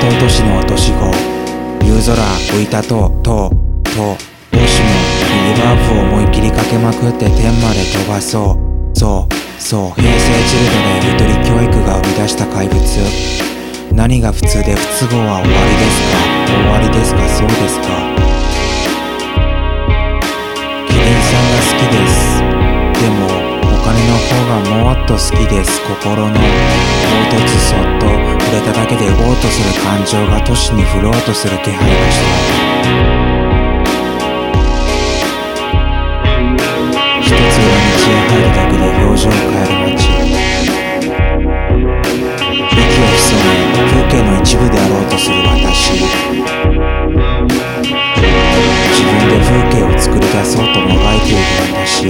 争都市の都市語夕空浮いたととともしもリバープを思いっきりかけまくって天まで飛ばそうそうそう平成チルドでゆとり教育が生み出した怪物何が普通で不都合は終わりですか終わりですかそうですかキリンさんが好きですでもお金の方がもっと好きです心の凹凸そっとただけで動うとする感情が都市に降ろうとする気配がした一つ裏道へ入るだけで表情を変える街息を潜め風景の一部であろうとする私自分で風景を作り出そうともがいている私